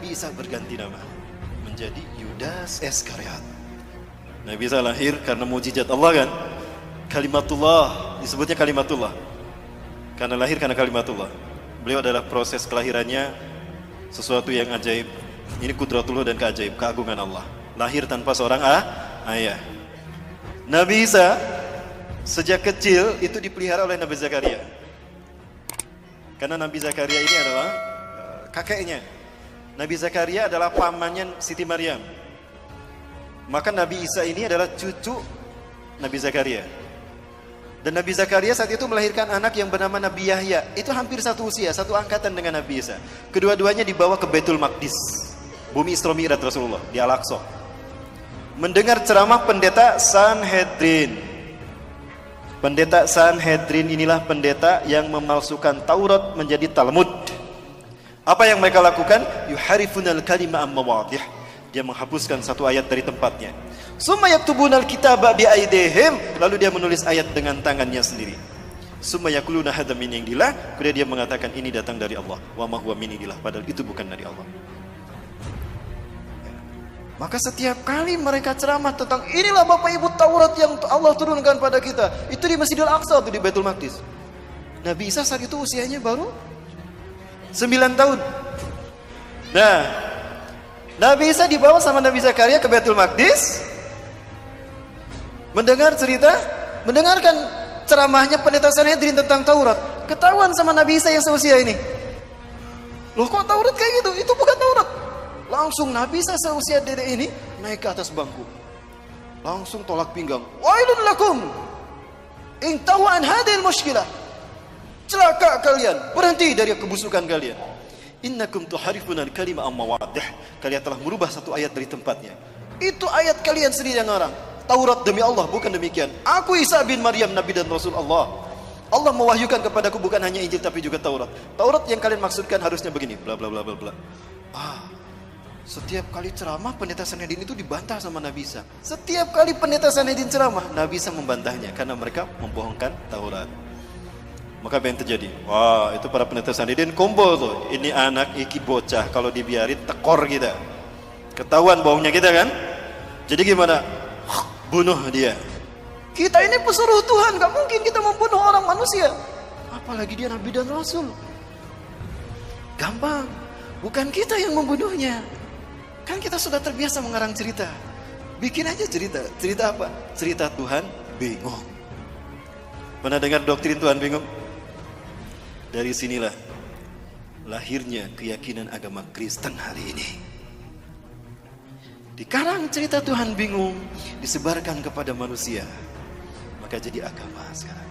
Nabi Isa berganti nama menjadi Yudas Iskariot. Nabi Isa lahir karena mujizat Allah kan? Kalimatullah, disebutnya kalimatullah. Karena lahir karena kalimatullah. Beliau adalah proses kelahirannya sesuatu yang ajaib. Ini kudratullah dan keajaib, keagungan Allah. Lahir tanpa seorang ah, ayah. Nabi Isa sejak kecil itu dipelihara oleh Nabi Zakaria. Karena Nabi Zakaria ini adalah uh, kakeknya. Nabi Zakaria adalah pamannya Siti Maryam. Maka Nabi Isa ini adalah cucu Nabi Zakaria. Dan Nabi Zakaria saat itu melahirkan anak yang bernama Nabi Yahya. Itu hampir satu usia, satu angkatan dengan Nabi Isa. Kedua-duanya dibawa ke Betul Maqdis. Bumi Isra Mi'raj Rasulullah di Al-Aqsa mendengar ceramah pendeta Sanhedrin. Pendeta Sanhedrin inilah pendeta yang memalsukan Taurat menjadi Talmud. Apa yang mereka lakukan? Yuharifunal kalima ammawadih. Dia menghapuskan satu ayat dari tempatnya. Summa yaktubunal kitaba bi aidehim. Lalu dia menulis ayat dengan tangannya sendiri. Summa yakuluna hadha min indillah. Kemudian dia mengatakan ini datang dari Allah. Wa ma huwa min indillah. Padahal itu bukan dari Allah. Maka setiap kali mereka ceramah tentang inilah Bapak Ibu Taurat yang Allah turunkan pada kita. Itu di Masjidil Aqsa atau di Baitul Maqdis. Nabi Isa saat itu usianya baru 9 tahun. Nah, Nabi Isa dibawa sama Nabi Zakaria ke Baitul Maqdis. Mendengar cerita, mendengarkan ceramahnya pendeta Sanhedrin tentang Taurat. Ketahuan sama Nabi Isa yang seusia ini. Loh kok Taurat kayak gitu? Itu bukan Taurat. Langsung Nabi Isa seusia dedek ini naik ke atas bangku. Langsung tolak pinggang. Wailun lakum. In an hadil mushkilah. Celaka kalian. Berhenti dari kebusukan kalian. Innakum tuharifuna al-kalima amma wadih. Kalian telah merubah satu ayat dari tempatnya. Itu ayat kalian sendiri yang ngarang. Taurat demi Allah bukan demikian. Aku Isa bin Maryam Nabi dan Rasul Allah. Allah mewahyukan kepadaku bukan hanya Injil tapi juga Taurat. Taurat yang kalian maksudkan harusnya begini, bla bla bla bla bla. Ah, setiap kali ceramah pendeta Sanedin itu dibantah sama Nabi Isa. Setiap kali pendeta Sanedin ceramah, Nabi Isa membantahnya karena mereka membohongkan Taurat. Maka yang terjadi? Wah, itu para pendeta Sanedin kumpul tuh. Ini anak iki bocah kalau dibiarin tekor kita. Ketahuan bohongnya kita kan? Jadi gimana? Bunuh dia. Kita ini pesuruh Tuhan, gak mungkin kita membunuh orang manusia. Apalagi dia Nabi dan Rasul. Gampang. Bukan kita yang membunuhnya. Kan kita sudah terbiasa mengarang cerita. Bikin aja cerita. Cerita apa? Cerita Tuhan bingung. Pernah dengar doktrin Tuhan bingung? Dari sinilah lahirnya keyakinan agama Kristen hari ini. Dikarang cerita Tuhan bingung, disebarkan kepada manusia. Maka jadi agama sekarang.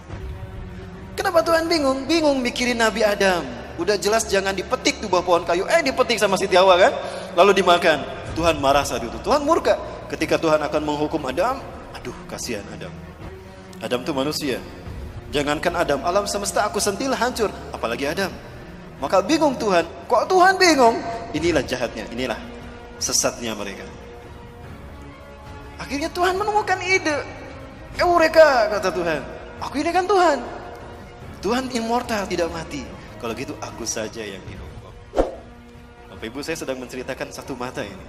Kenapa Tuhan bingung? Bingung mikirin Nabi Adam. Udah jelas jangan dipetik tuh buah pohon kayu. Eh dipetik sama Siti Hawa kan? Lalu dimakan. Tuhan marah saat itu. Tuhan murka. Ketika Tuhan akan menghukum Adam. Aduh kasihan Adam. Adam itu manusia. Jangankan Adam. Alam semesta aku sentil hancur. Apalagi Adam. Maka bingung Tuhan. Kok Tuhan bingung? Inilah jahatnya. Inilah sesatnya mereka. Akhirnya Tuhan menemukan ide. Eureka kata Tuhan. Aku ini kan Tuhan. Tuhan immortal tidak mati. Kalau gitu aku saja yang dihukum. Bapak Ibu saya sedang menceritakan satu mata ini.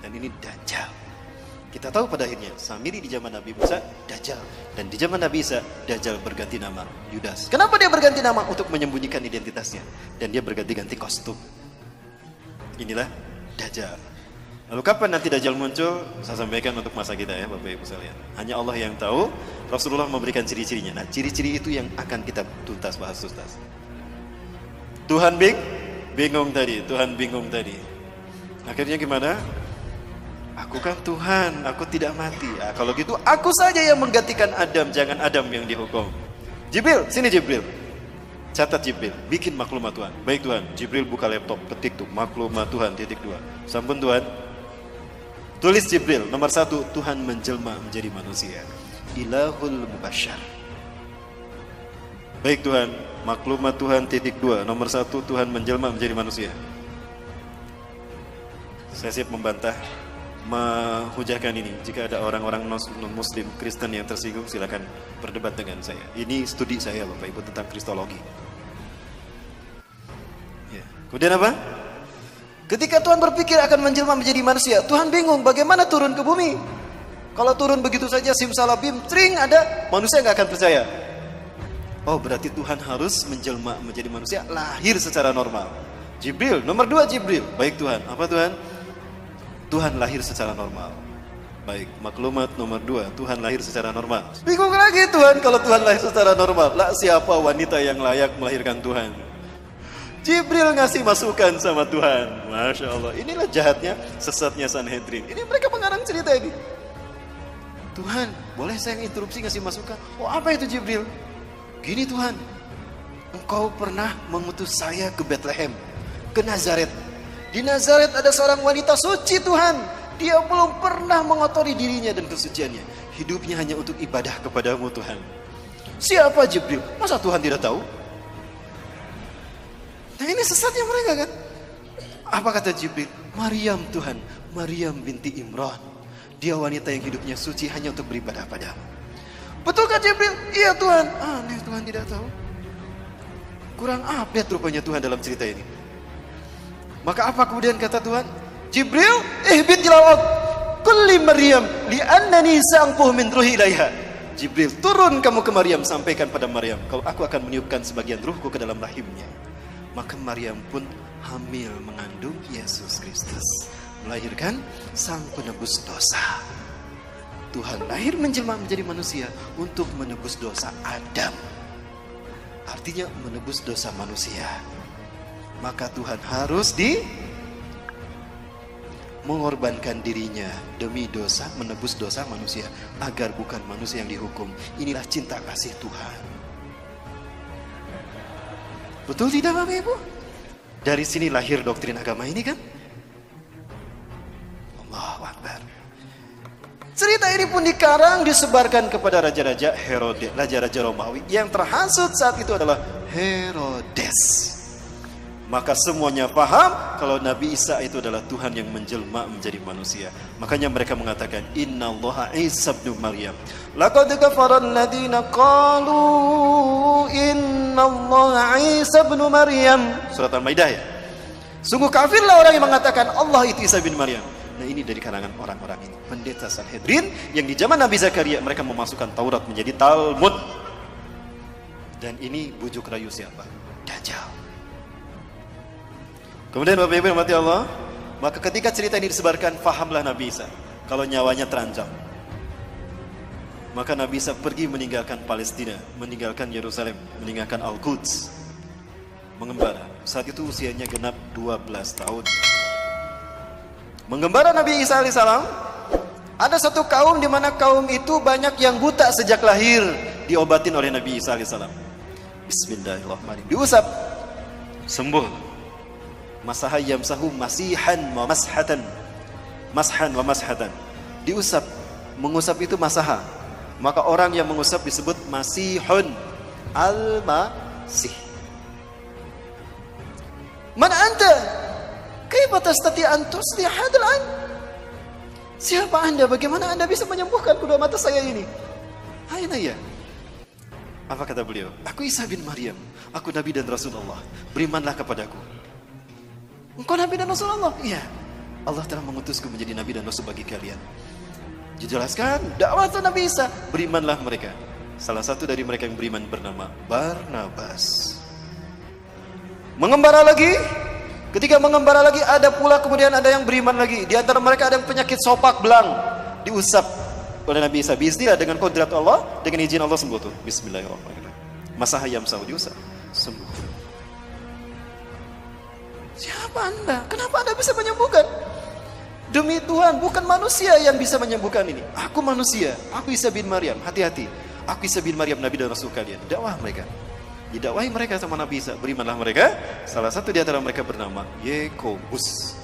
Dan ini Dajjal. Kita tahu pada akhirnya Samiri di zaman Nabi Musa Dajjal dan di zaman Nabi Isa Dajjal berganti nama Yudas. Kenapa dia berganti nama untuk menyembunyikan identitasnya dan dia berganti-ganti kostum. Inilah Dajjal. Lalu kapan nanti Dajjal muncul? Saya sampaikan untuk masa kita ya Bapak Ibu sekalian. Hanya Allah yang tahu. Rasulullah memberikan ciri-cirinya. Nah ciri-ciri itu yang akan kita tuntas bahas tuntas. Tuhan bing, bingung tadi, Tuhan bingung tadi. Akhirnya gimana? Aku kan Tuhan, aku tidak mati. Nah, kalau gitu aku saja yang menggantikan Adam, jangan Adam yang dihukum. Jibril, sini Jibril. Catat Jibril, bikin maklumat Tuhan. Baik Tuhan, Jibril buka laptop, ketik tuh maklumat Tuhan titik dua. Sampun Tuhan. Tulis Jibril, nomor satu, Tuhan menjelma menjadi manusia. Ilahul Mubasyar. Baik Tuhan, maklumat Tuhan titik dua nomor satu Tuhan menjelma menjadi manusia saya siap membantah menghujahkan ini jika ada orang-orang non muslim Kristen yang tersinggung silakan berdebat dengan saya ini studi saya Bapak Ibu tentang kristologi ya. kemudian apa Ketika Tuhan berpikir akan menjelma menjadi manusia, Tuhan bingung bagaimana turun ke bumi. Kalau turun begitu saja simsalabim, tring ada, manusia nggak akan percaya. Oh berarti Tuhan harus menjelma menjadi manusia, lahir secara normal. Jibril, nomor dua Jibril. Baik Tuhan, apa Tuhan? Tuhan lahir secara normal. Baik, maklumat nomor dua, Tuhan lahir secara normal. Bingung lagi Tuhan kalau Tuhan lahir secara normal. Lah siapa wanita yang layak melahirkan Tuhan? Jibril ngasih masukan sama Tuhan. Masya Allah. Inilah jahatnya, sesatnya Sanhedrin. Ini mereka mengarang cerita ini. Tuhan, boleh saya interupsi ngasih masukan? Oh apa itu Jibril? Gini Tuhan, engkau pernah mengutus saya ke Bethlehem, ke Nazaret. Di Nazaret ada seorang wanita suci Tuhan. Dia belum pernah mengotori dirinya dan kesuciannya. Hidupnya hanya untuk ibadah kepadamu Tuhan. Siapa Jibril? Masa Tuhan tidak tahu? Nah ini sesatnya mereka kan. Apa kata Jibril? Maryam Tuhan, Maryam binti Imran. Dia wanita yang hidupnya suci hanya untuk beribadah padamu. Betulkah Jibril? Iya Tuhan. Aneh Tuhan tidak tahu. Kurang update rupanya Tuhan dalam cerita ini. Maka apa kemudian kata Tuhan? Jibril, ihbit ilal kulli Maryam li'annani sa'angpuh min ruhi ilaiha. Jibril, turun kamu ke Maryam sampaikan pada Maryam kalau aku akan meniupkan sebagian ruhku ke dalam rahimnya. Maka Maryam pun hamil mengandung Yesus Kristus. Melahirkan sang penebus dosa. Tuhan lahir menjelma menjadi manusia untuk menebus dosa Adam. Artinya menebus dosa manusia. Maka Tuhan harus di mengorbankan dirinya demi dosa, menebus dosa manusia agar bukan manusia yang dihukum. Inilah cinta kasih Tuhan. Betul tidak Bapak Ibu? Dari sini lahir doktrin agama ini kan? Allah Akbar. Cerita ini pun dikarang disebarkan kepada raja-raja Herodes, raja-raja Romawi. Yang terhasut saat itu adalah Herodes. Maka semuanya paham kalau Nabi Isa itu adalah Tuhan yang menjelma menjadi manusia. Makanya mereka mengatakan Inna Allah Isa bin Maryam. Laqad kafara alladziina qalu inna Allah Isa bin Maryam. Surat Al-Maidah ya. Sungguh kafirlah orang yang mengatakan Allah itu Isa bin Maryam. Nah ini dari kalangan orang-orang ini. Pendeta Sanhedrin yang di zaman Nabi Zakaria mereka memasukkan Taurat menjadi Talmud. Dan ini bujuk rayu siapa? Dajjal. Kemudian Bapak Ibu mati Allah, maka ketika cerita ini disebarkan, fahamlah Nabi Isa kalau nyawanya terancam. Maka Nabi Isa pergi meninggalkan Palestina, meninggalkan Yerusalem, meninggalkan Al-Quds. Mengembara. Saat itu usianya genap 12 tahun. Mengembara Nabi Isa alaihissalam, ada satu kaum di mana kaum itu banyak yang buta sejak lahir diobatin oleh Nabi Isa alaihissalam. Bismillahirrahmanirrahim. Diusap, sembuh masaha yamsahu masihan wa mashatan. Mashan wa mashatan. Diusap mengusap itu masaha. Maka orang yang mengusap disebut masihun. Al-masih. Man anta kaifa tastati an tuslih hadzal an? Siapa anda? Bagaimana anda bisa menyembuhkan kedua mata saya ini? Aina ya? Apa kata beliau? Aku Isa bin Maryam. Aku nabi dan rasulullah. Berimanlah kepadaku Engkau Nabi dan Rasulullah? Iya. Allah telah mengutusku menjadi Nabi dan Rasul bagi kalian. Dijelaskan dakwah Nabi Isa. Berimanlah mereka. Salah satu dari mereka yang beriman bernama Barnabas. Mengembara lagi. Ketika mengembara lagi ada pula kemudian ada yang beriman lagi. Di antara mereka ada yang penyakit sopak belang. Diusap oleh Nabi Isa. Bismillah dengan kodrat Allah. Dengan izin Allah sembuh tuh. Bismillahirrahmanirrahim. Masa hayam sahur diusap. Sembuh. Siapa Anda? Kenapa Anda bisa menyembuhkan? Demi Tuhan, bukan manusia yang bisa menyembuhkan ini. Aku manusia, aku Isa bin Maryam. Hati-hati. Aku Isa bin Maryam, Nabi dan Rasul kalian. Dakwah mereka. Didakwahi mereka sama Nabi Isa. Berimanlah mereka. Salah satu di antara mereka bernama Yekobus.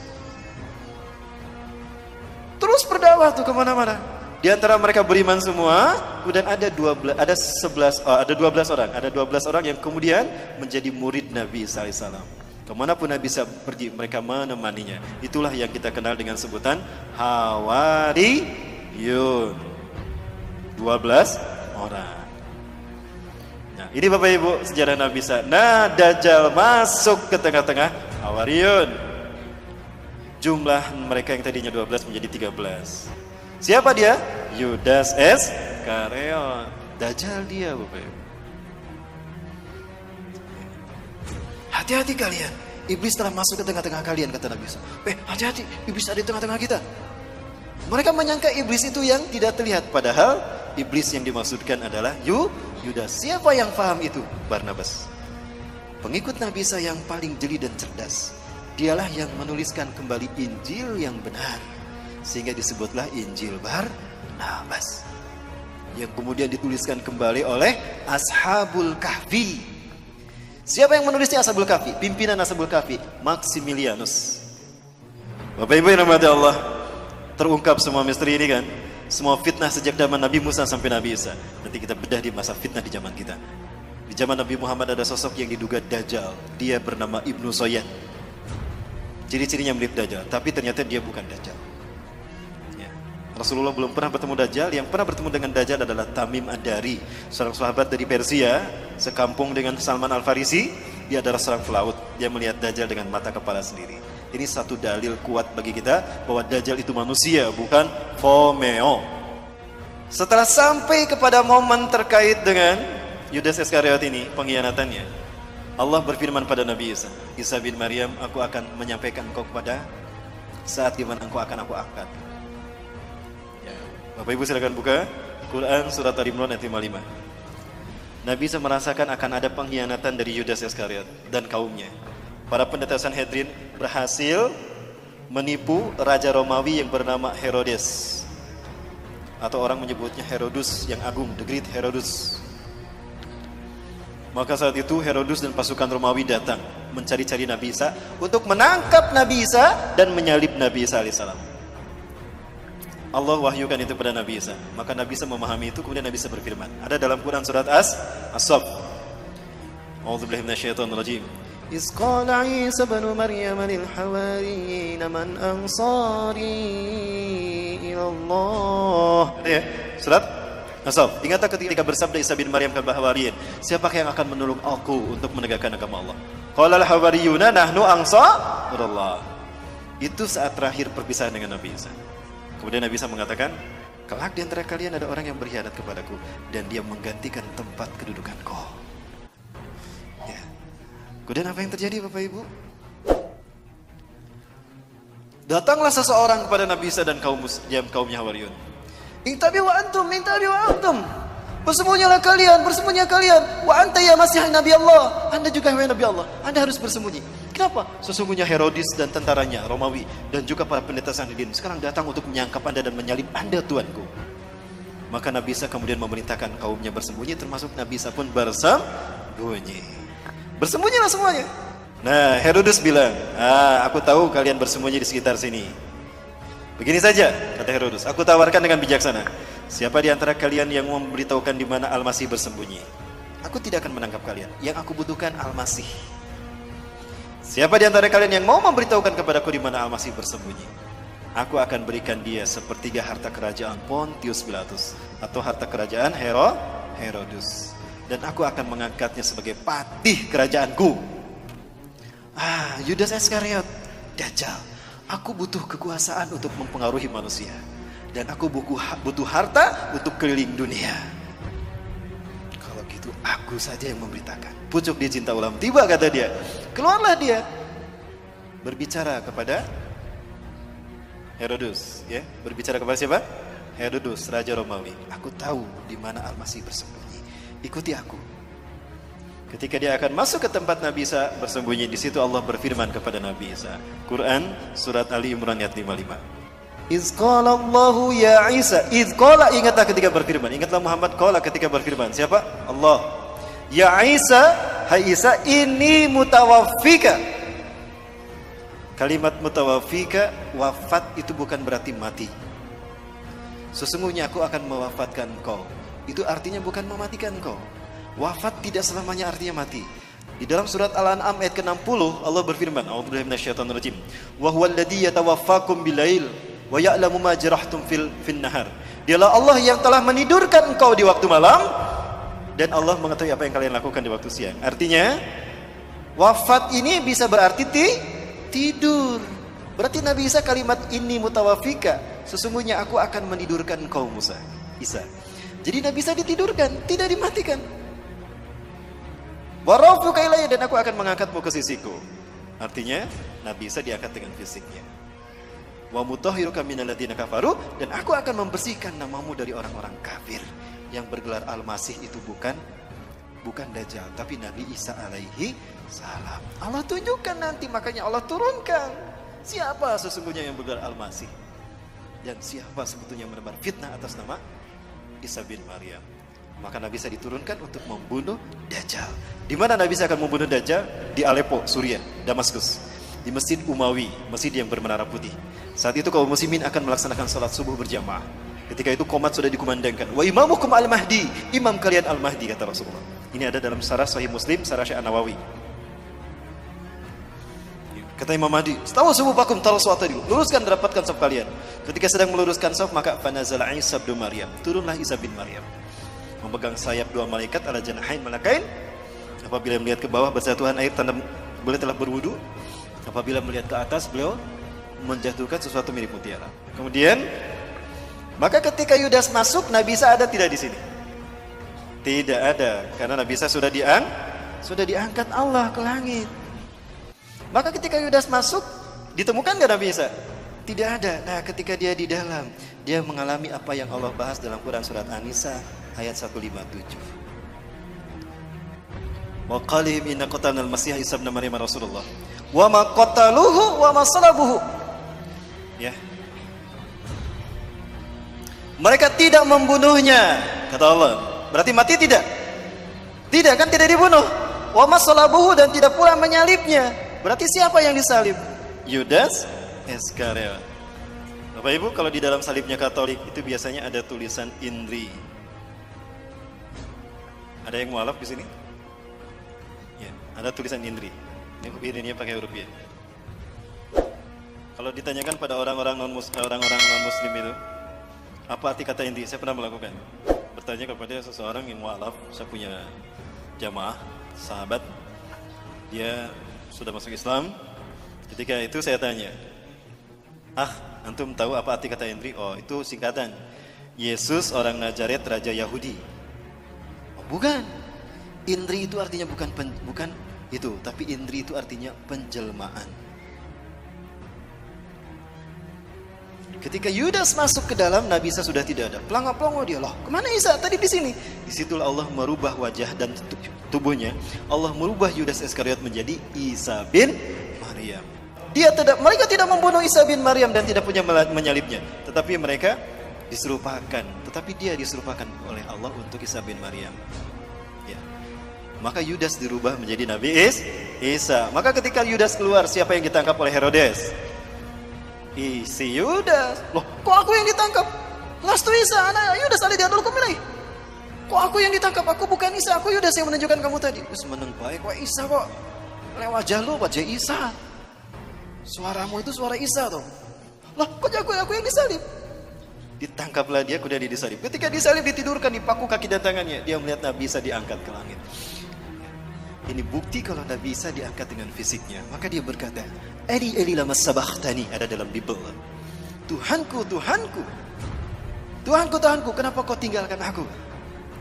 Terus berdakwah tuh ke mana-mana. Di antara mereka beriman semua, kemudian ada 12 ada 11 oh, ada 12 orang, ada 12 orang yang kemudian menjadi murid Nabi sallallahu alaihi wasallam. Ke mana pun Nabi bisa pergi, mereka menemaninya. Itulah yang kita kenal dengan sebutan Hawariyun. 12 orang. Nah, ini Bapak Ibu sejarah Nabi Isa. Nah, Dajjal masuk ke tengah-tengah Hawariyun. jumlah mereka yang tadinya 12 menjadi 13. Siapa dia? Yudas S. Kareon. Dajjal dia, Bapak Ibu. Hati-hati kalian. Iblis telah masuk ke tengah-tengah kalian, kata Nabi SAW. Eh, hati-hati. Iblis ada di tengah-tengah kita. Mereka menyangka iblis itu yang tidak terlihat. Padahal iblis yang dimaksudkan adalah Yu, Yudas. Siapa yang paham itu? Barnabas. Pengikut Nabi Isa yang paling jeli dan cerdas. Dialah yang menuliskan kembali Injil yang benar. Sehingga disebutlah Injil Barnabas. Yang kemudian dituliskan kembali oleh Ashabul Kahfi. Siapa yang menulisnya Ashabul Kahfi? Pimpinan Ashabul Kahfi, Maximilianus. Bapak Ibu yang rahmati Allah, terungkap semua misteri ini kan? Semua fitnah sejak zaman Nabi Musa sampai Nabi Isa. Nanti kita bedah di masa fitnah di zaman kita. Di zaman Nabi Muhammad ada sosok yang diduga Dajjal. Dia bernama Ibnu Soyan. Ciri-cirinya mirip Dajjal, tapi ternyata dia bukan Dajjal. Rasulullah belum pernah bertemu Dajjal. Yang pernah bertemu dengan Dajjal adalah Tamim Ad-Dari, seorang sahabat dari Persia, sekampung dengan Salman Al-Farisi. Dia adalah seorang pelaut. Dia melihat Dajjal dengan mata kepala sendiri. Ini satu dalil kuat bagi kita bahwa Dajjal itu manusia, bukan Fomeo. Setelah sampai kepada momen terkait dengan Yudas Iskariot ini pengkhianatannya. Allah berfirman pada Nabi Isa, Isa bin Maryam, aku akan menyampaikan engkau kepada saat di mana engkau akan aku angkat. Bapak Ibu silakan buka Quran surat Al-Imran ayat 55. Nabi merasakan akan ada pengkhianatan dari Yudas Iskariot dan kaumnya. Para pendeta Sanhedrin berhasil menipu raja Romawi yang bernama Herodes atau orang menyebutnya Herodus yang agung, the great Herodus. Maka saat itu Herodus dan pasukan Romawi datang mencari-cari Nabi Isa untuk menangkap Nabi Isa dan menyalib Nabi Isa alaihissalam. Allah wahyukan itu kepada Nabi Isa. Maka Nabi Isa memahami itu kemudian Nabi Isa berfirman. Ada dalam Quran surat As As-Saff. A'udzubillahi minasyaitonir rajim. إذ قال عيسى بن مريم للحواريين من أنصاري إلى الله. Surat Nasab, ingatlah ketika bersabda Isa bin Maryam ke Bahawariyin, siapakah yang akan menolong aku untuk menegakkan agama Allah? Qala al-hawariyuna nahnu ansarullah. Itu saat terakhir perpisahan dengan Nabi Isa. Kemudian Nabi Isa mengatakan, kelak di antara kalian ada orang yang berkhianat kepadaku dan dia menggantikan tempat kedudukanku. Ya. Kemudian apa yang terjadi Bapak Ibu? Datanglah seseorang kepada Nabi Isa dan kaum kaumnya Hawariyun. Intabi wa antum, intabi wa antum. Bersembunyilah kalian, bersembunyilah kalian. Wa anta ya masih Nabi Allah. Anda juga wahai Nabi Allah. Anda harus bersembunyi. Kenapa? Sesungguhnya Herodis dan tentaranya, Romawi, dan juga para pendeta Sanhedrin sekarang datang untuk menyangkap Anda dan menyalib Anda Tuanku. Maka Nabi Isa kemudian memerintahkan kaumnya bersembunyi, termasuk Nabi Isa pun bersembunyi. Bersembunyilah semuanya. Nah, Herodis bilang, ah, aku tahu kalian bersembunyi di sekitar sini. Begini saja, kata Herodus, aku tawarkan dengan bijaksana. Siapa di antara kalian yang mau memberitahukan di mana Al-Masih bersembunyi? Aku tidak akan menangkap kalian. Yang aku butuhkan Al-Masih. Siapa di antara kalian yang mau memberitahukan kepadaku di mana Al-Masih bersembunyi? Aku akan berikan dia sepertiga harta kerajaan Pontius Pilatus atau harta kerajaan Hero Herodus. Dan aku akan mengangkatnya sebagai patih kerajaanku. Ah, Yudas Iskariot, Dajjal Aku butuh kekuasaan untuk mempengaruhi manusia. Dan aku butuh, harta untuk keliling dunia. Kalau gitu aku saja yang memberitakan. Pucuk dia cinta ulam. Tiba kata dia. Keluarlah dia. Berbicara kepada Herodus. ya Berbicara kepada siapa? Herodus, Raja Romawi. Aku tahu di mana Al-Masih bersembunyi. Ikuti aku. Ketika dia akan masuk ke tempat Nabi Isa bersembunyi di situ Allah berfirman kepada Nabi Isa. Quran surat Ali Imran ayat 55. Iz Allahu ya Isa. Iz qala ingatlah ketika berfirman. Ingatlah Muhammad qala ketika berfirman. Siapa? Allah. Ya Isa, hai Isa, ini mutawaffika. Kalimat mutawaffika, wafat itu bukan berarti mati. Sesungguhnya aku akan mewafatkan kau. Itu artinya bukan mematikan kau Wafat tidak selamanya artinya mati. Di dalam surat Al-An'am ayat ke-60 Allah berfirman, minasyaitonir "Wa huwal ladzi yatawaffakum bilail wa ya'lamu ma jarahtum fil fin nahar." Dialah Allah yang telah menidurkan engkau di waktu malam dan Allah mengetahui apa yang kalian lakukan di waktu siang. Artinya, wafat ini bisa berarti ti tidur. Berarti Nabi Isa kalimat ini mutawafika. Sesungguhnya aku akan menidurkan kau Musa. Isa. Jadi Nabi Isa ditidurkan, tidak dimatikan. Warafuka ilayya dan aku akan mengangkatmu ke sisiku. Artinya Nabi Isa diangkat dengan fisiknya. Wa mutahhiruka minal ladzina kafaru dan aku akan membersihkan namamu dari orang-orang kafir yang bergelar Al-Masih itu bukan bukan Dajjal tapi Nabi Isa alaihi salam. Allah tunjukkan nanti makanya Allah turunkan siapa sesungguhnya yang bergelar Al-Masih dan siapa sebetulnya menebar fitnah atas nama Isa bin Maryam. Maka Nabi Isa diturunkan untuk membunuh Dajjal. Di mana Nabi Isa akan membunuh Dajjal? Di Aleppo, Suriah, Damaskus. Di Masjid Umawi, masjid yang bermenara putih. Saat itu kaum muslimin akan melaksanakan salat subuh berjamaah. Ketika itu komat sudah dikumandangkan. Wa imamukum al-mahdi. Imam kalian al-mahdi kata Rasulullah. Ini ada dalam sarah sahih muslim, sarah syah nawawi Kata Imam Mahdi, "Tahu subuh pakum tal tadi. Luruskan dapatkan saf kalian." Ketika sedang meluruskan saf, maka fanazala Isa bin Maryam. Turunlah Isa bin Maryam. Memegang sayap dua malaikat ala janahain malakain. Apabila melihat ke bawah berjatuhan air tanda beliau telah berwudu. Apabila melihat ke atas, beliau menjatuhkan sesuatu mirip mutiara. Kemudian maka ketika Yudas masuk, Nabi Isa ada tidak di sini? Tidak ada, karena Nabi Isa sudah diang, sudah diangkat Allah ke langit. Maka ketika Yudas masuk, ditemukan gak Nabi Isa? Tidak ada. Nah ketika dia di dalam, dia mengalami apa yang Allah bahas dalam Quran Surat An-Nisa ayat 157. Wa qalihim inna qatalna al-masih Isa ibn Maryam Rasulullah. Wa ma qataluhu wa ma salabuhu. Ya. Mereka tidak membunuhnya, kata Allah. Berarti mati tidak? Tidak kan tidak dibunuh. Wa ma salabuhu dan tidak pula menyalibnya. Berarti siapa yang disalib? Yudas Iskariot. Bapak Ibu, kalau di dalam salibnya Katolik itu biasanya ada tulisan Indri. Ada yang mualaf di sini? Ya, ada tulisan Indri. Ini ini pakai ya. Kalau ditanyakan pada orang-orang non muslim, orang-orang non muslim itu, apa arti kata Indri? Saya pernah melakukan. Bertanya kepada seseorang yang mualaf, saya punya jamaah, sahabat, dia sudah masuk Islam. Ketika itu saya tanya, ah antum tahu apa arti kata Indri? Oh itu singkatan. Yesus orang Nazaret Raja Yahudi. Oh, bukan. Indri itu artinya bukan pen, bukan itu, tapi Indri itu artinya penjelmaan. Ketika Yudas masuk ke dalam, Nabi Isa sudah tidak ada. Pelangga-pelongo dia loh. Ke mana Isa? Tadi di sini. Di situlah Allah merubah wajah dan tubuhnya. Allah merubah Yudas Iskariot menjadi Isa bin Maryam. Dia tidak, mereka tidak membunuh Isa bin Maryam dan tidak punya menyalibnya. Tetapi mereka diserupakan. Tetapi dia diserupakan oleh Allah untuk Isa bin Maryam. Maka Yudas dirubah menjadi Nabi Is, Isa. Maka ketika Yudas keluar, siapa yang ditangkap oleh Herodes? isi Yudas. Loh, kok aku yang ditangkap? Lastu Isa, anak Yudas ada di adul kumilai. Kok aku yang ditangkap? Aku bukan Isa, aku Yudas yang menunjukkan kamu tadi. Terus meneng baik, kok Isa kok? Lewat jalur wajah Isa. Suaramu itu suara Isa tuh. Loh, kok aku, aku yang disalib? Ditangkaplah dia, kemudian disalib. Ketika disalib, ditidurkan, dipaku kaki dan tangannya. Dia melihat Nabi Isa diangkat ke langit. Ini bukti kalau Nabi Isa diangkat dengan fisiknya. Maka dia berkata, Eli Eli lama sabahtani ada dalam Bible. Tuhanku, Tuhanku. Tuhanku, Tuhanku, kenapa kau tinggalkan aku?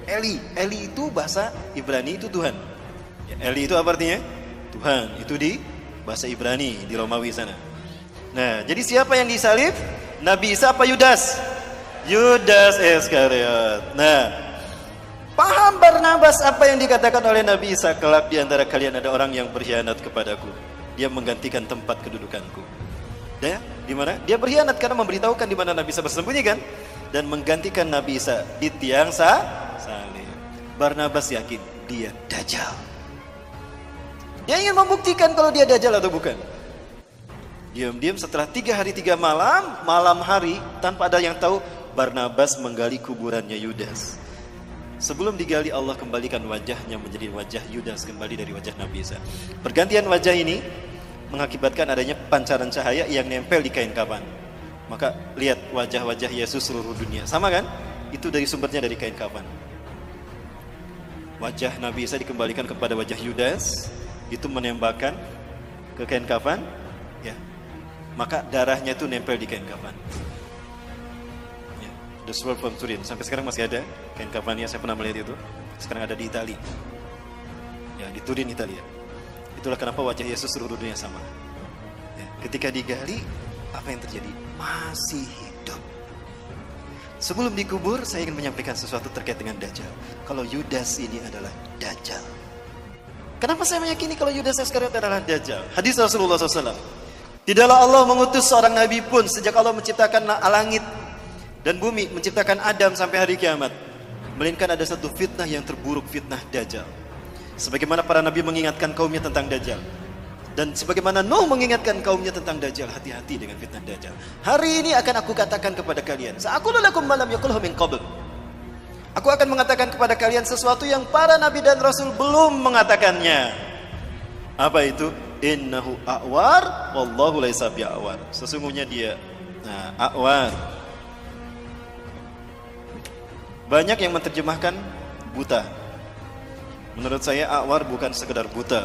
Eli, Eli itu bahasa Ibrani itu Tuhan. Ya, Eli itu apa artinya? Tuhan. Itu di bahasa Ibrani di Romawi sana. Nah, jadi siapa yang disalib? Nabi Isa apa Yudas? Yudas Iskariot. Nah, paham Barnabas apa yang dikatakan oleh Nabi Isa kelak di antara kalian ada orang yang berkhianat kepadaku dia menggantikan tempat kedudukanku. Ya, di mana? Dia berkhianat karena memberitahukan di mana Nabi Isa bersembunyi kan dan menggantikan Nabi Isa di tiang sa salib. Barnabas yakin dia dajjal. Dia ingin membuktikan kalau dia dajjal atau bukan. Diam-diam setelah tiga hari tiga malam, malam hari tanpa ada yang tahu, Barnabas menggali kuburannya Yudas. Sebelum digali Allah kembalikan wajahnya menjadi wajah Yudas kembali dari wajah Nabi Isa. Pergantian wajah ini mengakibatkan adanya pancaran cahaya yang nempel di kain kafan. Maka lihat wajah-wajah Yesus seluruh dunia. Sama kan? Itu dari sumbernya dari kain kafan. Wajah Nabi Isa dikembalikan kepada wajah Yudas. Itu menembakkan ke kain kafan. Ya. maka darahnya itu nempel di kain kafan. Sword from Turin. Sampai sekarang masih ada kain kafannya. Saya pernah melihat itu. Sekarang ada di Italia. Ya, di Turin, Italia. Itulah kenapa wajah Yesus seluruh dunia sama. Ya, ketika digali, apa yang terjadi? Masih hidup. Sebelum dikubur, saya ingin menyampaikan sesuatu terkait dengan Dajjal. Kalau Yudas ini adalah Dajjal. Kenapa saya meyakini kalau Yudas Iskariot adalah Dajjal? Hadis Rasulullah SAW. Tidaklah Allah mengutus seorang nabi pun sejak Allah menciptakan langit dan bumi, menciptakan Adam sampai hari kiamat. Melainkan ada satu fitnah yang terburuk, fitnah Dajjal. Sebagaimana para nabi mengingatkan kaumnya tentang Dajjal. Dan sebagaimana Nuh mengingatkan kaumnya tentang Dajjal, hati-hati dengan fitnah Dajjal. Hari ini akan aku katakan kepada kalian, aku lakum malam yakulhu min qabl. Aku akan mengatakan kepada kalian sesuatu yang para nabi dan rasul belum mengatakannya. Apa itu? Innahu a'war wallahu laisa bi'awar. Sesungguhnya dia nah, a'war. Banyak yang menerjemahkan buta. Menurut saya awar bukan sekedar buta.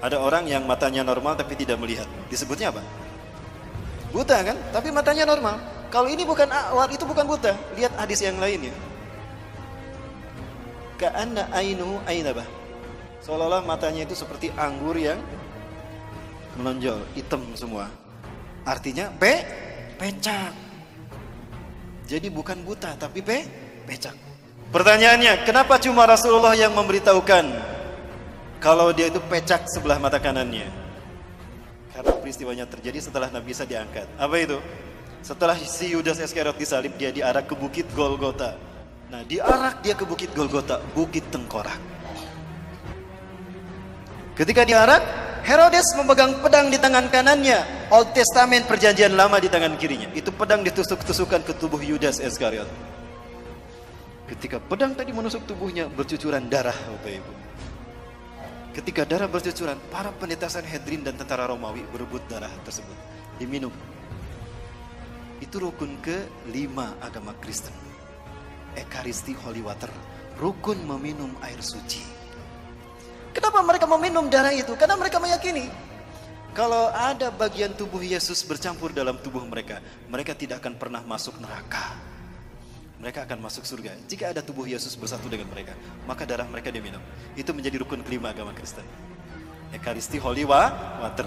Ada orang yang matanya normal tapi tidak melihat. Disebutnya apa? Buta kan? Tapi matanya normal. Kalau ini bukan awar, itu bukan buta. Lihat hadis yang lain ya. Ka'anna ainu ainabah. Seolah-olah matanya itu seperti anggur yang menonjol, hitam semua. Artinya pe, pecak. Jadi bukan buta tapi pe, pecak. Pertanyaannya, kenapa cuma Rasulullah yang memberitahukan kalau dia itu pecak sebelah mata kanannya? Karena peristiwanya terjadi setelah Nabi Isa diangkat. Apa itu? Setelah si Yudas Iskariot disalib, dia diarak ke bukit Golgota. Nah, diarak dia ke bukit Golgota, bukit tengkorak. Ketika diarak, Herodes memegang pedang di tangan kanannya, Old Testament perjanjian lama di tangan kirinya. Itu pedang ditusuk-tusukan ke tubuh Yudas Iskariot. Ketika pedang tadi menusuk tubuhnya bercucuran darah Bapak Ibu. Ketika darah bercucuran, para pendeta Sanhedrin dan tentara Romawi berebut darah tersebut. Diminum. Itu rukun ke lima agama Kristen. Ekaristi Holy Water. Rukun meminum air suci. Kenapa mereka meminum darah itu? Karena mereka meyakini kalau ada bagian tubuh Yesus bercampur dalam tubuh mereka, mereka tidak akan pernah masuk neraka mereka akan masuk surga. Jika ada tubuh Yesus bersatu dengan mereka, maka darah mereka diminum. Itu menjadi rukun kelima agama Kristen. Ekaristi Holy Water.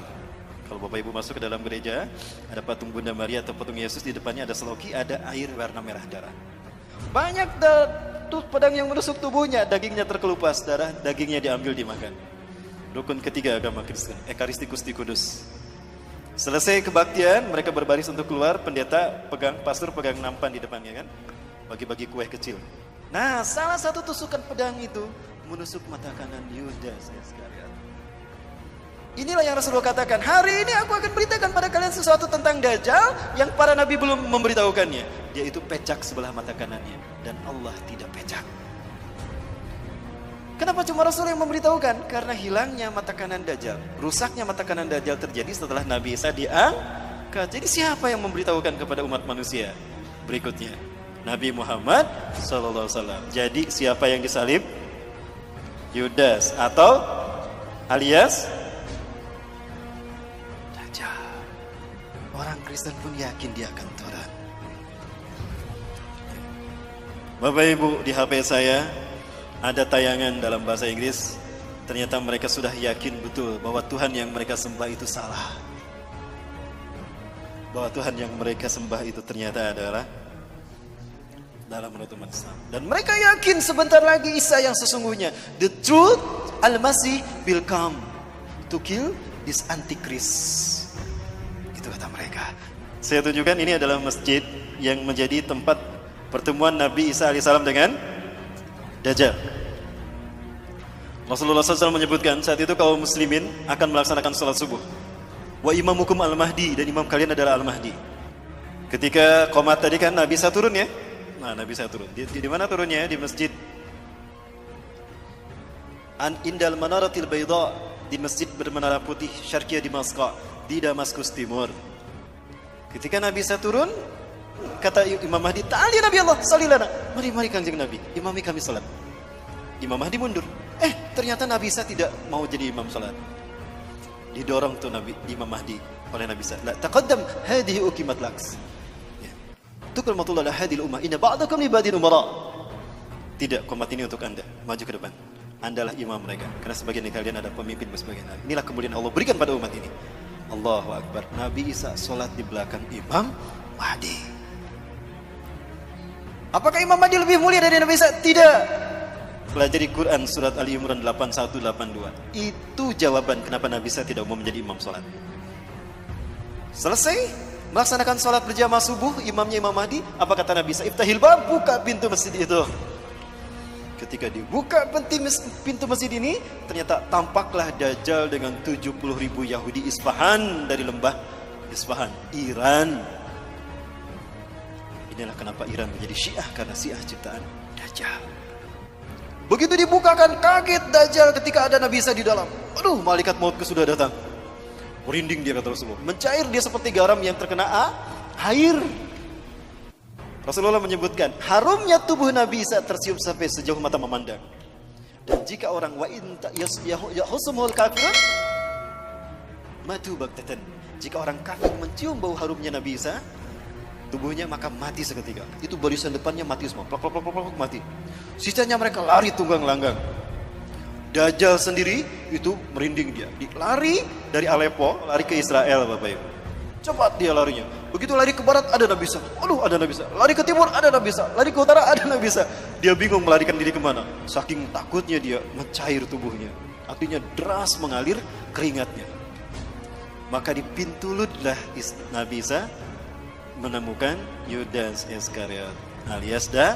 Kalau Bapak Ibu masuk ke dalam gereja, ada patung Bunda Maria atau patung Yesus di depannya ada seloki, ada air warna merah darah. Banyak tuh pedang yang menusuk tubuhnya, dagingnya terkelupas, darah dagingnya diambil dimakan. Rukun ketiga agama Kristen, Ekaristi Gusti Kudus. Selesai kebaktian, mereka berbaris untuk keluar, pendeta pegang, pastor pegang nampan di depannya kan bagi-bagi kue kecil. Nah, salah satu tusukan pedang itu menusuk mata kanan Yudas Iskariot. Inilah yang Rasulullah katakan, hari ini aku akan beritakan pada kalian sesuatu tentang Dajjal yang para nabi belum memberitahukannya. Dia itu pecak sebelah mata kanannya dan Allah tidak pecak. Kenapa cuma Rasul yang memberitahukan? Karena hilangnya mata kanan Dajjal. Rusaknya mata kanan Dajjal terjadi setelah Nabi Isa diangkat. Jadi siapa yang memberitahukan kepada umat manusia? Berikutnya, Nabi Muhammad Sallallahu Jadi siapa yang disalib? Yudas atau alias Dajjal. Orang Kristen pun yakin dia akan turun. Bapak Ibu di HP saya ada tayangan dalam bahasa Inggris. Ternyata mereka sudah yakin betul bahwa Tuhan yang mereka sembah itu salah. Bahwa Tuhan yang mereka sembah itu ternyata adalah dalam umat Islam. Dan mereka yakin sebentar lagi Isa yang sesungguhnya. The truth Al-Masih will come to kill this antichrist. Itu kata mereka. Saya tunjukkan ini adalah masjid yang menjadi tempat pertemuan Nabi Isa alaihissalam dengan Dajjal. Rasulullah SAW menyebutkan saat itu kaum muslimin akan melaksanakan sholat subuh. Wa imamukum al-mahdi dan imam kalian adalah al-mahdi. Ketika komat tadi kan Nabi Isa turun ya, Nah, Nabi saya turun. Di, di, di mana turunnya? Di masjid An Indal Manaratil Bayda di masjid bermenara putih Syarqiyah di Masqa di Damaskus Timur. Ketika Nabi saya turun, kata Imam Mahdi, "Ta'ali Nabi Allah, salilana." Mari mari Kanjeng Nabi, imami kami salat. Imam Mahdi mundur. Eh, ternyata Nabi saya tidak mau jadi imam salat. Didorong tuh Nabi Imam Mahdi oleh Nabi Isa. La taqaddam hadhihi laks. Ya. Tukrimatullah la hadhihi ummah inna ba'dakum li ba'din umara. Tidak, komat ini untuk Anda. Maju ke depan. Anda lah imam mereka. Karena sebagian dari kalian ada pemimpin sebagian lain. Inilah kemudian Allah berikan pada umat ini. Allahu Akbar. Nabi Isa sholat di belakang Imam Mahdi. Apakah Imam Mahdi lebih mulia dari Nabi Isa? Tidak. Pelajari Quran surat Ali Imran 8182. Itu jawaban kenapa Nabi Isa tidak mau menjadi imam sholat. Selesai melaksanakan sholat berjamaah subuh, imamnya Imam Mahdi. Apa kata Nabi Isa? Iftahil bab, buka pintu masjid itu. Ketika dibuka pintu masjid ini, ternyata tampaklah Dajjal dengan 70 ribu Yahudi Isfahan dari lembah Isfahan, Iran. Inilah kenapa Iran menjadi Syiah karena Syiah ciptaan Dajjal. Begitu dibukakan kaget Dajjal ketika ada Nabi Isa di dalam. Aduh, malaikat maut sudah datang. Merinding dia kata Rasulullah. Mencair dia seperti garam yang terkena air. Rasulullah menyebutkan harumnya tubuh Nabi Isa tercium sampai sejauh mata memandang. Dan jika orang wa in yahusumul kafirun matu baktatan. Jika orang kafir mencium bau harumnya Nabi Isa, tubuhnya maka mati seketika. Itu barisan depannya mati semua, plak plak plak plak mati. Sisanya mereka lari tunggang langgang. Dajjal sendiri itu merinding dia. Lari dari Aleppo, lari ke Israel Bapak Ibu. Cepat dia larinya. Begitu lari ke barat ada Nabi Isa. Aduh ada Nabi Isa. Lari ke timur ada Nabi Isa. Lari ke utara ada Nabi Isa. Dia bingung melarikan diri ke mana. Saking takutnya dia mencair tubuhnya. Artinya deras mengalir keringatnya. Maka di pintu ludlah Nabi Isa menemukan Yudas Iskariot alias da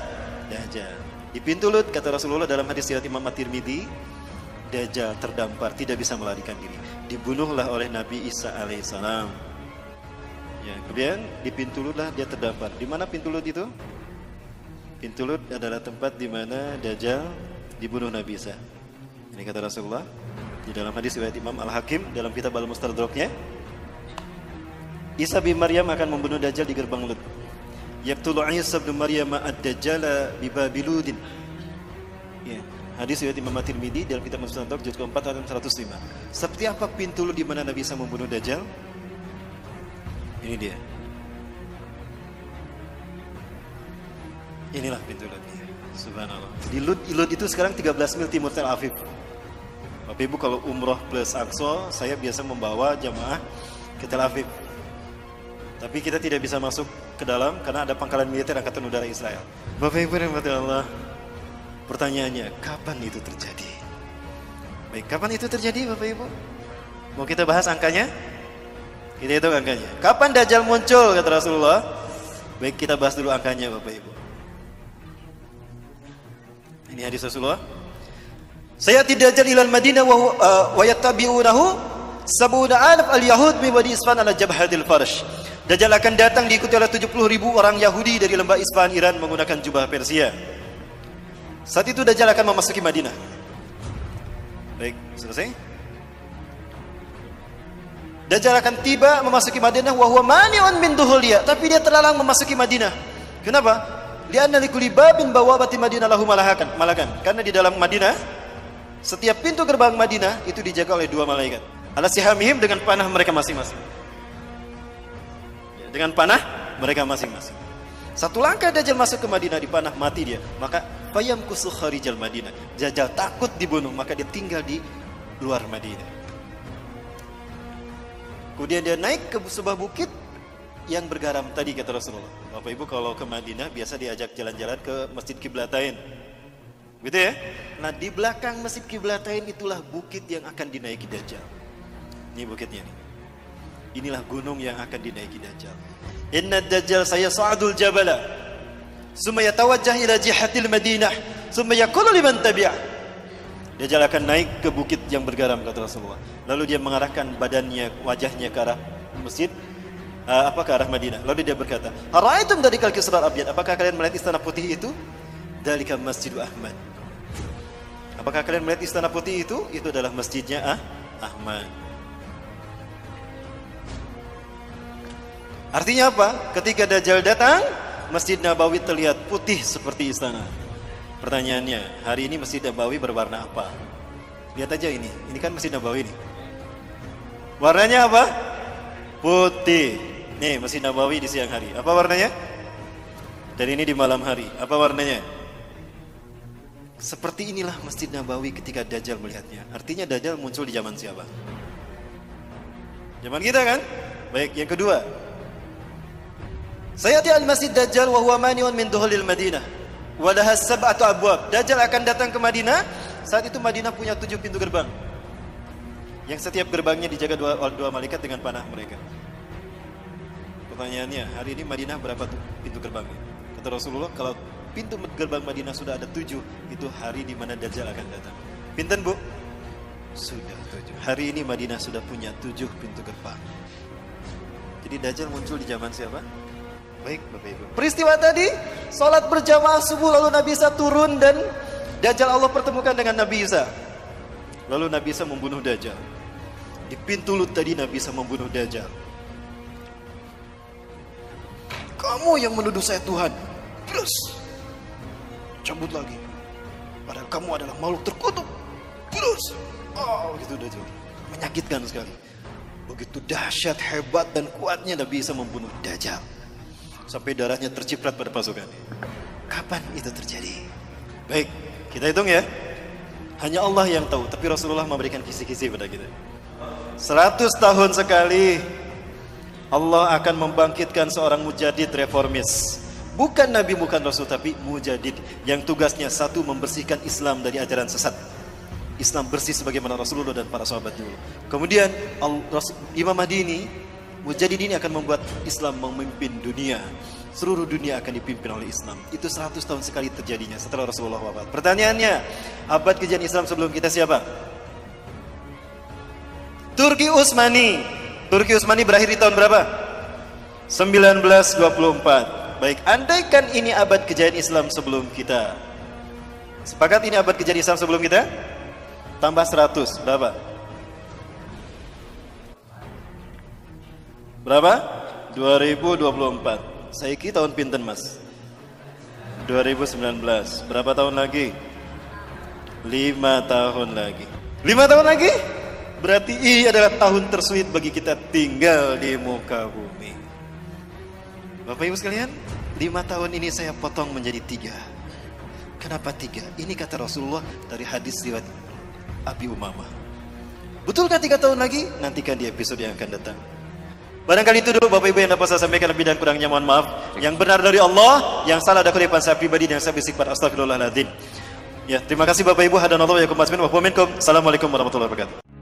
Dajjal. Di pintu Lut kata Rasulullah dalam hadis riwayat Imam At-Tirmidzi, Dajjal terdampar tidak bisa melarikan diri. Dibunuhlah oleh Nabi Isa alaihissalam. Ya, kemudian di pintu lut lah dia terdampar. Di mana pintu lut itu? Pintu lut adalah tempat di mana Dajjal dibunuh Nabi Isa. Ini kata Rasulullah di dalam hadis riwayat Imam Al-Hakim dalam kitab Al-Mustadraknya. Isa bin Maryam akan membunuh Dajjal di gerbang Lut. Yaqtulu Isa bin Maryam ad-Dajjal bi Babiludin. Ya, hadis riwayat Imam At-Tirmidzi dalam kitab Mustadrak juz keempat ayat 105. Seperti apa pintu lut di mana Nabi Isa membunuh Dajjal? Ini dia. Inilah pintu Lutnya. Subhanallah. Di Lut, Lut itu sekarang 13 mil timur Tel Aviv. Bapak Ibu kalau umroh plus Aqsa, saya biasa membawa jamaah ke Tel Aviv. Tapi kita tidak bisa masuk ke dalam karena ada pangkalan militer Angkatan Udara Israel. Bapak Ibu Allah. Pertanyaannya, kapan itu terjadi? Baik, kapan itu terjadi Bapak Ibu? Mau kita bahas angkanya? Kita hitung angkanya. Kapan Dajjal muncul kata Rasulullah? Baik kita bahas dulu angkanya Bapak Ibu. Ini hadis Rasulullah. Saya tidak Dajjal ilal Madinah wa, uh, wa yattabi'unahu sabuna alaf al-yahud min wadi Isfan ala jabhatil farsh. Dajjal akan datang diikuti oleh 70 ribu orang Yahudi dari lembah Isfahan Iran menggunakan jubah Persia. Saat itu Dajjal akan memasuki Madinah. Baik, selesai? Dajjal akan tiba memasuki Madinah wa huwa mani'un min duhuliya, tapi dia terlalang memasuki Madinah. Kenapa? Lianna likulli babin bawabati Madinah lahu malahakan, malakan. Karena di dalam Madinah setiap pintu gerbang Madinah itu dijaga oleh dua malaikat. Ala sihamihim dengan panah mereka masing-masing. Ya, dengan panah mereka masing-masing. Satu langkah Dajjal masuk ke Madinah di panah mati dia, maka fayam kusuh kharijal Madinah. Dajjal takut dibunuh, maka dia tinggal di luar Madinah. Kemudian dia naik ke sebuah bukit yang bergaram tadi kata Rasulullah. Bapak Ibu kalau ke Madinah biasa diajak jalan-jalan ke Masjid Kiblatain. Gitu ya? Nah di belakang Masjid Kiblatain itulah bukit yang akan dinaiki Dajjal. Ini bukitnya nih. Inilah gunung yang akan dinaiki Dajjal. Inna Dajjal saya sa'adul jabala. Summa yatawajjah ila jihatil Madinah. Summa yakulu liman tabi'ah. Dajjal akan naik ke bukit yang bergaram kata Rasulullah. Lalu dia mengarahkan badannya, wajahnya ke arah masjid uh, apa ke arah Madinah. Lalu dia berkata, "Ara'aitum dari kal kisrar abyad? Apakah kalian melihat istana putih itu? Dalika Masjid Ahmad." Apakah kalian melihat istana putih itu? Itu adalah masjidnya ah, Ahmad. Artinya apa? Ketika Dajjal datang, Masjid Nabawi terlihat putih seperti istana. Pertanyaannya, hari ini Masjid Nabawi berwarna apa? Lihat aja ini, ini kan Masjid Nabawi nih. Warnanya apa? Putih. Nih, Masjid Nabawi di siang hari. Apa warnanya? Dan ini di malam hari. Apa warnanya? Seperti inilah Masjid Nabawi ketika Dajjal melihatnya. Artinya Dajjal muncul di zaman siapa? Zaman kita kan? Baik, yang kedua. Sayati al-Masjid Dajjal wa huwa maniun min duhulil Madinah. Wa laha sab'atu abwab. Dajjal akan datang ke Madinah. Saat itu Madinah punya tujuh pintu gerbang. Yang setiap gerbangnya dijaga dua, dua malaikat dengan panah mereka. Pertanyaannya, hari ini Madinah berapa pintu gerbangnya? Kata Rasulullah, kalau pintu gerbang Madinah sudah ada tujuh, itu hari di mana Dajjal akan datang. Pinten bu? Sudah tujuh. Hari ini Madinah sudah punya tujuh pintu gerbang. Jadi Dajjal muncul di zaman siapa? Baik Bapak Ibu. Peristiwa tadi, sholat berjamaah subuh lalu Nabi Isa turun dan Dajjal Allah pertemukan dengan Nabi Isa. Lalu Nabi Isa membunuh Dajjal. Di pintu lut tadi Nabi Isa membunuh Dajjal. Kamu yang menuduh saya Tuhan. Terus cabut lagi. Padahal kamu adalah makhluk terkutuk. Terus. Oh, gitu udah jauh. Menyakitkan sekali. Begitu dahsyat, hebat dan kuatnya Nabi bisa membunuh Dajjal. Sampai darahnya terciprat pada pasukan. Kapan itu terjadi? Baik, kita hitung ya. Hanya Allah yang tahu, tapi Rasulullah memberikan kisi-kisi pada kita. 100 tahun sekali Allah akan membangkitkan seorang mujadid reformis. Bukan Nabi, bukan Rasul, tapi mujadid yang tugasnya satu membersihkan Islam dari ajaran sesat. Islam bersih sebagaimana Rasulullah dan para sahabat dulu. Kemudian Imam Mahdi ini, mujadid ini akan membuat Islam memimpin dunia. Seluruh dunia akan dipimpin oleh Islam. Itu 100 tahun sekali terjadinya setelah Rasulullah wafat. Pertanyaannya, abad kejadian Islam sebelum kita siapa? Turki Utsmani. Turki Utsmani berakhir di tahun berapa? 1924. Baik, andaikan ini abad kejayaan Islam sebelum kita. Sepakat ini abad kejayaan Islam sebelum kita? Tambah 100, berapa? Berapa? 2024. Saya kira tahun pinten, Mas? 2019. Berapa tahun lagi? 5 tahun lagi. 5 tahun lagi? Berarti ini adalah tahun tersulit bagi kita tinggal di muka bumi. Bapak Ibu sekalian, lima tahun ini saya potong menjadi tiga. Kenapa tiga? Ini kata Rasulullah dari hadis riwayat Abi Umamah. Betulkah tiga tahun lagi? Nantikan di episode yang akan datang. Barangkali itu dulu Bapak Ibu yang dapat saya sampaikan lebih dan kurangnya mohon maaf. Yang benar dari Allah, yang salah ada kutipan saya pribadi dan saya bisik pada astagfirullahaladzim. Ya, terima kasih Bapak Ibu. Hadanallahu wa yakum. Assalamualaikum warahmatullahi wabarakatuh.